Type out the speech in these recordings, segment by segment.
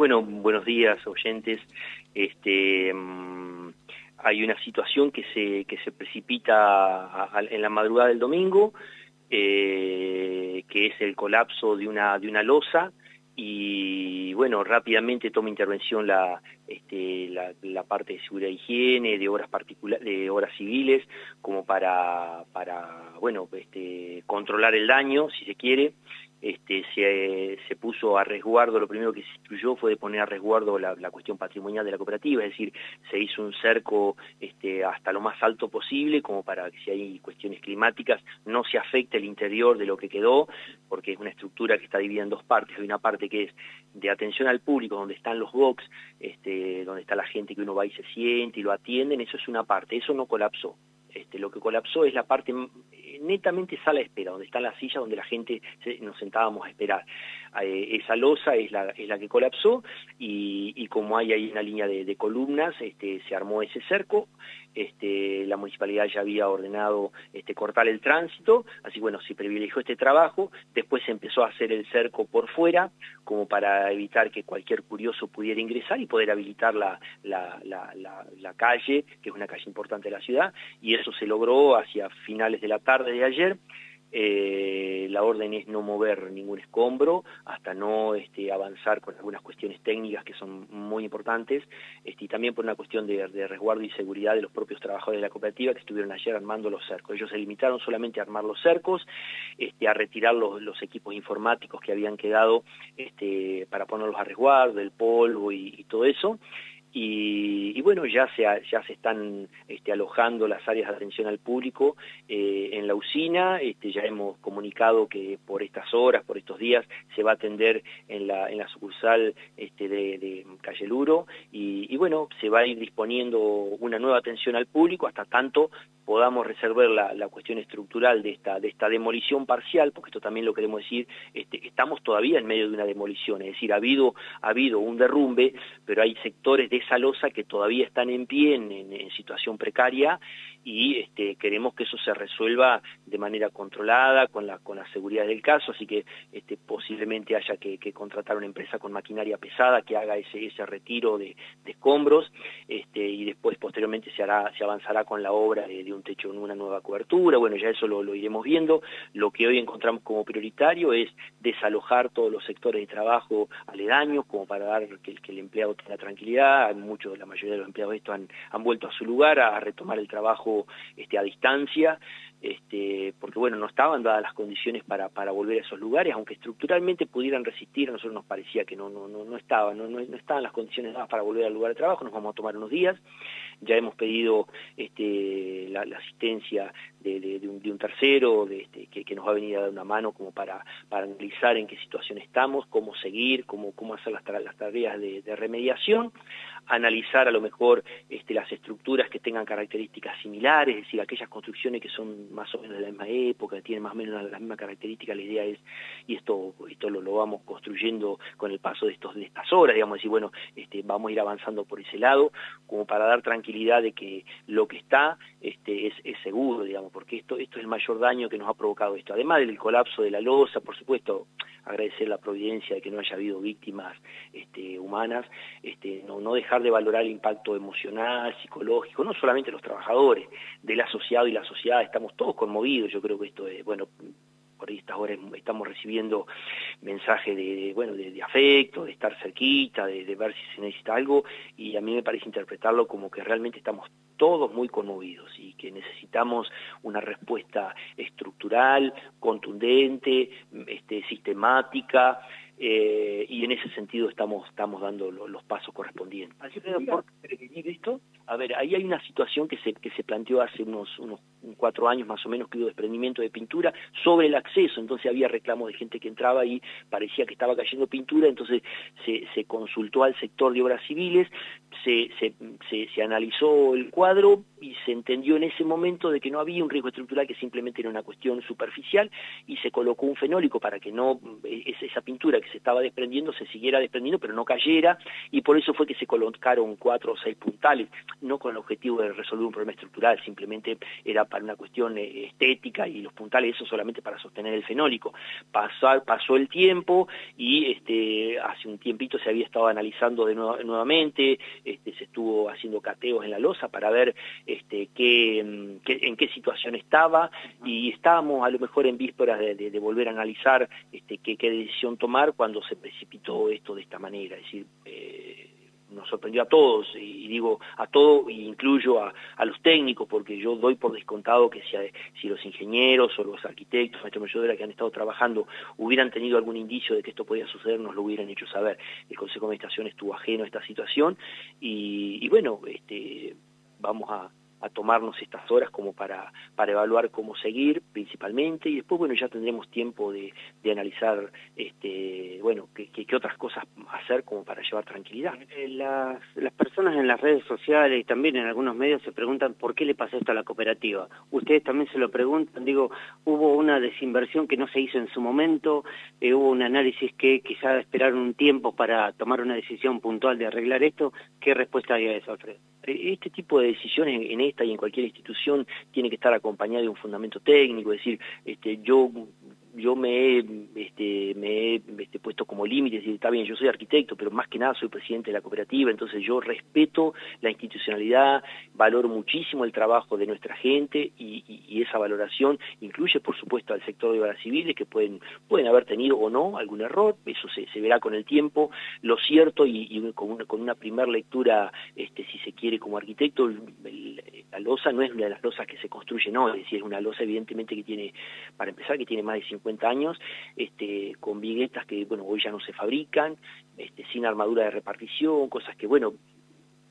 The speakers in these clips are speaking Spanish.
Bueno, buenos días, oyentes. Este, mm, hay una situación que se, que se precipita en la madrugada del domingo, eh, que es el colapso de una, de una losa, y bueno, rápidamente toma intervención la, este, la, parte de seguridad e higiene, de obras de obras civiles, como para, para bueno, este, controlar el daño, si se quiere, este, se, puso a resguardo, lo primero que se instruyó fue de poner a resguardo la, cuestión patrimonial de la cooperativa, es decir, se hizo un cerco este, hasta lo más alto posible, como para que si hay cuestiones climáticas no se afecte el interior de lo que quedó, porque es una estructura que está dividida en dos partes, hay una parte que es de atención al público, donde están los box, este, donde está la gente que uno va y se siente y lo atienden, eso es una parte, eso no colapsó. Este, lo que colapsó es la parte netamente sala de espera, donde está la silla donde la gente nos sentábamos a esperar. Eh, esa losa es la, que colapsó y, como hay ahí una línea de, columnas, este, se armó ese cerco, este, la municipalidad ya había ordenado este, cortar el tránsito, así bueno, se privilegió este trabajo, después se empezó a hacer el cerco por fuera, como para evitar que cualquier curioso pudiera ingresar y poder habilitar la, calle, que es una calle importante de la ciudad, y eso se logró hacia finales de la tarde de ayer, eh, la orden es no mover ningún escombro hasta no este, avanzar con algunas cuestiones técnicas que son muy importantes este, y también por una cuestión de, resguardo y seguridad de los propios trabajadores de la cooperativa que estuvieron ayer armando los cercos. Ellos se limitaron solamente a armar los cercos, este, a retirar los, equipos informáticos que habían quedado para ponerlos a resguardo, el polvo y todo eso y, bueno, ya se, ya se están este, alojando las áreas de atención al público eh, en la usina, este, ya hemos comunicado que por estas horas, por estos días, se va a atender en la, en la sucursal este, de, de Calle Luro y, bueno, se va a ir disponiendo una nueva atención al público hasta tanto podamos resolver la, la, cuestión estructural de esta, de esta demolición parcial, porque esto también lo queremos decir, este, estamos todavía en medio de una demolición, es decir, ha habido, ha habido un derrumbe, pero hay sectores de esa losa que todavía están en pie, en, situación precaria, y este, queremos que eso se resuelva de manera controlada, con la, con la seguridad del caso, así que este, posiblemente haya que, contratar una empresa con maquinaria pesada que haga ese, ese retiro de, escombros, este, y después posteriormente se, hará, se avanzará con la obra de, un techo en una nueva cobertura, bueno, ya eso lo, iremos viendo, lo que hoy encontramos como prioritario es desalojar todos los sectores de trabajo aledaños, como para dar que, que el empleado tenga tranquilidad, muchos, la mayoría de los empleados de esto han, vuelto a su lugar a, retomar el trabajo este, a distancia, este, porque bueno, no estaban dadas las condiciones para, para volver a esos lugares, aunque estructuralmente pudieran resistir, a nosotros nos parecía que no, no, no, no estaban, no, no, estaban las condiciones dadas para volver al lugar de trabajo, nos vamos a tomar unos días, ya hemos pedido este, la, asistencia de, un, tercero de, este, que, nos va a venir a dar una mano como para, para analizar en qué situación estamos, cómo seguir, cómo, cómo hacer las, las tareas de, remediación, analizar a lo mejor este, las estructuras que tengan características similares, es decir, aquellas construcciones que son más o menos de la misma época, que tienen más o menos la misma característica, la idea es, y esto, esto lo, vamos construyendo con el paso de, estos, de estas horas, digamos, decir, bueno, este, vamos a ir avanzando por ese lado, como para dar tranquilidad de que lo que está este, es, es seguro, digamos, porque esto, esto es el mayor daño que nos ha provocado esto. Además del colapso de la losa, por supuesto, agradecer la providencia de que no haya habido víctimas este, humanas, este, no, no dejar de valorar el impacto emocional, psicológico, no solamente los trabajadores, del asociado y la sociedad, estamos todos conmovidos, yo creo que esto es, bueno, por estas horas estamos recibiendo mensajes de, bueno, de, afecto, de estar cerquita, de, de, ver si se necesita algo, y a mí me parece interpretarlo como que realmente estamos todos muy conmovidos y que necesitamos una respuesta estructural, contundente, este, sistemática, eh, y en ese sentido estamos, estamos dando los pasos correspondientes. ¿Por prevenir esto? A ver, ahí hay una situación que se, que se planteó hace unos, unos cuatro años más o menos que hubo desprendimiento de pintura sobre el acceso, entonces había reclamos de gente que entraba y parecía que estaba cayendo pintura, entonces se, se consultó al sector de obras civiles, se, se, se, analizó el cuadro y se entendió en ese momento de que no había un riesgo estructural, que simplemente era una cuestión superficial, y se colocó un fenólico para que no esa pintura que se estaba desprendiendo se siguiera desprendiendo, pero no cayera, y por eso fue que se colocaron cuatro o seis puntales, no con el objetivo de resolver un problema estructural, simplemente era para una cuestión eh, estética y los puntales, eso solamente para sostener el fenólico. Pasó, pasó el tiempo y este, hace un tiempito se había estado analizando de nuevamente, este, se estuvo haciendo cateos en la losa para ver este, qué, mm, en qué situación estaba y estábamos a lo mejor en vísperas de, volver a analizar este, qué decisión tomar cuando se precipitó esto de esta manera. Es decir, eh, nos sorprendió a todos, y, digo a todo, e incluyo a, los técnicos, porque yo doy por descontado que si, si los ingenieros o los arquitectos, maestros mayores que han estado trabajando, hubieran tenido algún indicio de que esto podía suceder, nos lo hubieran hecho saber. El Consejo de Administración estuvo ajeno a esta situación, y, y bueno, este, vamos a, a tomarnos estas horas como para, para evaluar cómo seguir principalmente y después bueno ya tendremos tiempo de, de analizar este bueno qué, otras cosas hacer como para llevar tranquilidad. Eh, las, las personas en las redes sociales y también en algunos medios se preguntan por qué le pasó esto a la cooperativa. Ustedes también se lo preguntan, digo, hubo una desinversión que no se hizo en su momento, eh, hubo un análisis que quizá esperaron un tiempo para tomar una decisión puntual de arreglar esto. ¿Qué respuesta hay a eso, Alfredo? Eh, este tipo de decisiones en esta y en cualquier institución tiene que estar acompañada de un fundamento técnico, es decir, este, yo yo me he, este, me he este, puesto como límite, decir, está bien, yo soy arquitecto, pero más que nada soy presidente de la cooperativa, entonces yo respeto la institucionalidad, valoro muchísimo el trabajo de nuestra gente y, esa valoración incluye, por supuesto, al sector de obras civiles que pueden, pueden haber tenido o no algún error, eso se, se verá con el tiempo. Lo cierto, y, con, una, con una primera lectura, este, si se quiere, como arquitecto, la losa no es una de las losas que se construyen hoy, es decir, es una losa evidentemente que tiene, para empezar, que tiene más de 50 años, este, con viguetas que bueno hoy ya no se fabrican, este, sin armadura de repartición, cosas que bueno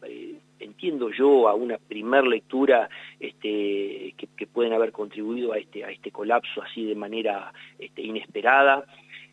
eh, entiendo yo a una primer lectura este, que, pueden haber contribuido a este, a este colapso así de manera este, inesperada.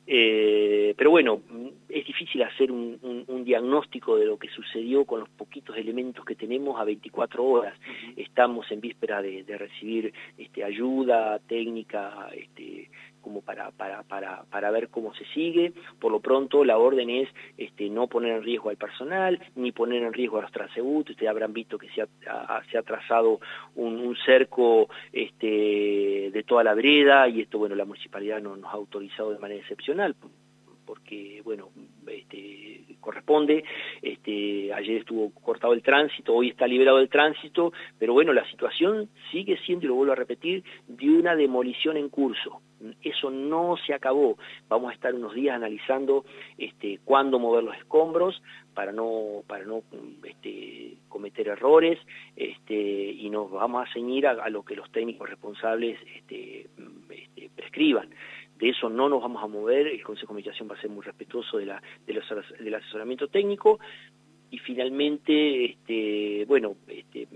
Eh, pero bueno, es difícil hacer un, diagnóstico de lo que sucedió con los poquitos elementos que tenemos a 24 horas. Estamos en víspera de, de recibir este, ayuda técnica, este, como para, para, para, para ver cómo se sigue. Por lo pronto la orden es este, no poner en riesgo al personal, ni poner en riesgo a los transeúntes. Ustedes habrán visto que se ha, se ha trazado un, cerco este, de toda la vereda y esto, bueno, la municipalidad no, nos ha autorizado de manera excepcional porque, bueno, este, corresponde, este, ayer estuvo cortado el tránsito, hoy está liberado el tránsito, pero bueno, la situación sigue siendo, y lo vuelvo a repetir, de una demolición en curso eso no se acabó. Vamos a estar unos días analizando este, cuándo mover los escombros para no, para no este, cometer errores este, y nos vamos a ceñir a, lo que los técnicos responsables este, este, prescriban. De eso no nos vamos a mover, el Consejo de Administración va a ser muy respetuoso de la, del asesoramiento técnico y finalmente, este, bueno, este,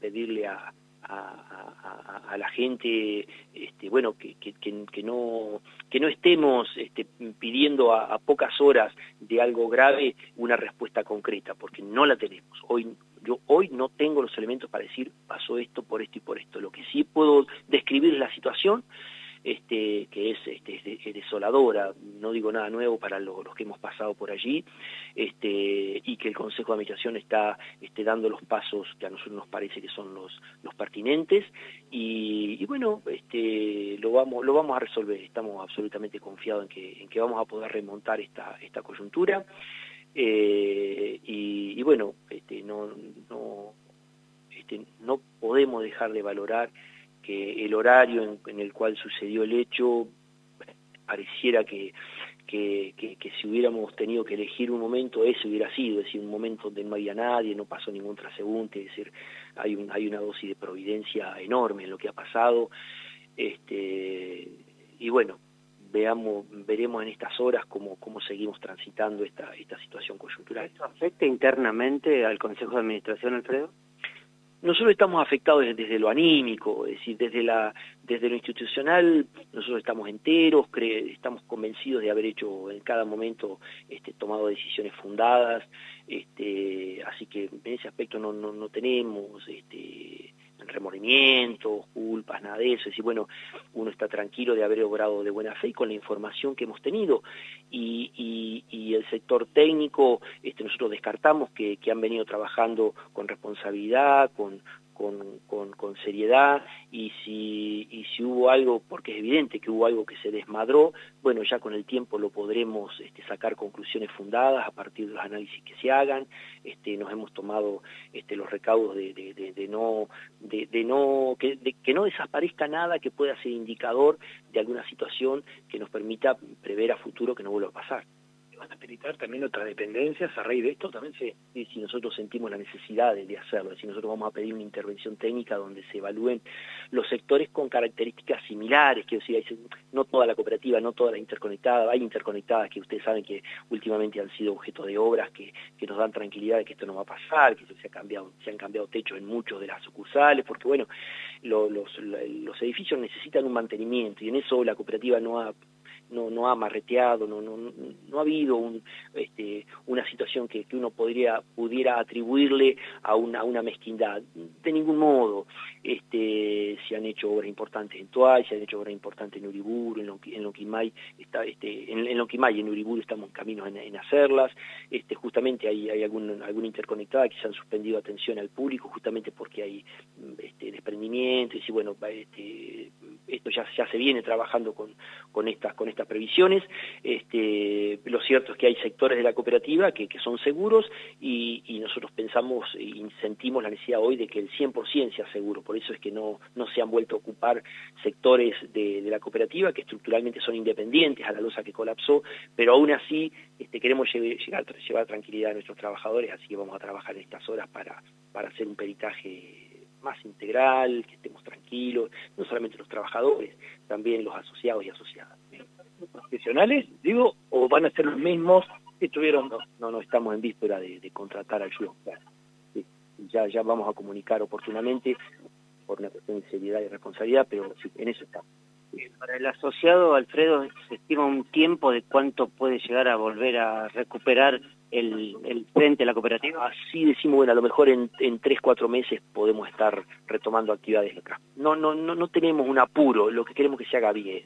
pedirle a, a, la gente, este, bueno, que, que, no, que no estemos este, pidiendo a, pocas horas de algo grave una respuesta concreta, porque no la tenemos. Hoy, yo hoy no tengo los elementos para decir pasó esto por esto y por esto. Lo que sí puedo describir la situación este, que es, este, desoladora, no digo nada nuevo para los que hemos pasado por allí, este, y que el Consejo de Administración está este, dando los pasos que a nosotros nos parece que son los, los pertinentes, y, bueno, este, lo, vamos, lo vamos a resolver, estamos absolutamente confiados en que, en que vamos a poder remontar esta, esta coyuntura, eh, y, bueno, este, no, no, este, no podemos dejar de valorar que el horario en, el cual sucedió el hecho pareciera que, que, si hubiéramos tenido que elegir un momento, ese hubiera sido, es decir, un momento donde no había nadie, no pasó ningún transeúnte, es decir, hay, un, hay una dosis de providencia enorme en lo que ha pasado, este, y bueno, veamos, veremos en estas horas cómo, cómo seguimos transitando esta, esta situación coyuntural. ¿Esto afecta internamente al Consejo de Administración, Alfredo? Nosotros estamos afectados desde, lo anímico, es decir, desde, la, desde lo institucional nosotros estamos enteros, estamos convencidos de haber hecho en cada momento este, tomado decisiones fundadas, este, así que en ese aspecto no, no, no tenemos este, remordimientos, culpas, nada de eso, es decir, bueno, uno está tranquilo de haber obrado de buena fe y con la información que hemos tenido. Y, el sector técnico, este, nosotros descartamos que, que han venido trabajando con responsabilidad, con, con, con, seriedad y si, y si hubo algo, porque es evidente que hubo algo que se desmadró, bueno, ya con el tiempo lo podremos este, sacar conclusiones fundadas a partir de los análisis que se hagan, este, nos hemos tomado este, los recaudos de, no, de, no que, que no desaparezca nada que pueda ser indicador de alguna situación que nos permita prever a futuro que no vuelva a pasar van a habilitar también otras dependencias. A raíz de esto también sí, si nosotros sentimos la necesidad de, hacerlo si nosotros vamos a pedir una intervención técnica donde se evalúen los sectores con características similares quiero decir no toda la cooperativa no toda la interconectada hay interconectadas que ustedes saben que últimamente han sido objeto de obras que, que nos dan tranquilidad de que esto no va a pasar que se ha cambiado se han cambiado techos en muchos de las sucursales porque bueno los, los edificios necesitan un mantenimiento y en eso la cooperativa no ha no, no ha marreteado, no, no, no ha habido un, este, una situación que, que uno podría, pudiera atribuirle a una, una mezquindad. De ningún modo. Este, se han hecho obras importantes en Tuay, se han hecho obras importantes en Uriburu, en, en Lonquimay, está, este, en, en y en Uriburu estamos en camino en, hacerlas. Este, justamente hay, hay algún, alguna interconectada que se han suspendido atención al público justamente porque hay este, desprendimiento y si bueno, este, esto ya, se viene trabajando con, con, estas, con estas previsiones. Este, lo cierto es que hay sectores de la cooperativa que, son seguros y, nosotros pensamos y sentimos la necesidad hoy de que el 100% sea seguro. Por eso es que no, no se han vuelto a ocupar sectores de, la cooperativa que estructuralmente son independientes a la losa que colapsó, pero aún así este, queremos llegar, llevar tranquilidad a nuestros trabajadores, así que vamos a trabajar en estas horas para hacer un peritaje más integral, que estemos tranquilos, no solamente los trabajadores, también los asociados y asociadas. ¿Profesionales, digo, o van a ser los mismos que estuvieron? No, no, estamos en víspera de, contratar ayuda. Ya, ya vamos a comunicar oportunamente por una cuestión de seriedad y responsabilidad, pero en eso estamos. Para el asociado, Alfredo, se estima un tiempo de cuánto puede llegar a volver a recuperar el, el frente de la cooperativa? Así decimos, bueno, a lo mejor en, en tres, cuatro meses podemos estar retomando actividades acá. No, no, no, no tenemos un apuro, lo que queremos que se haga bien.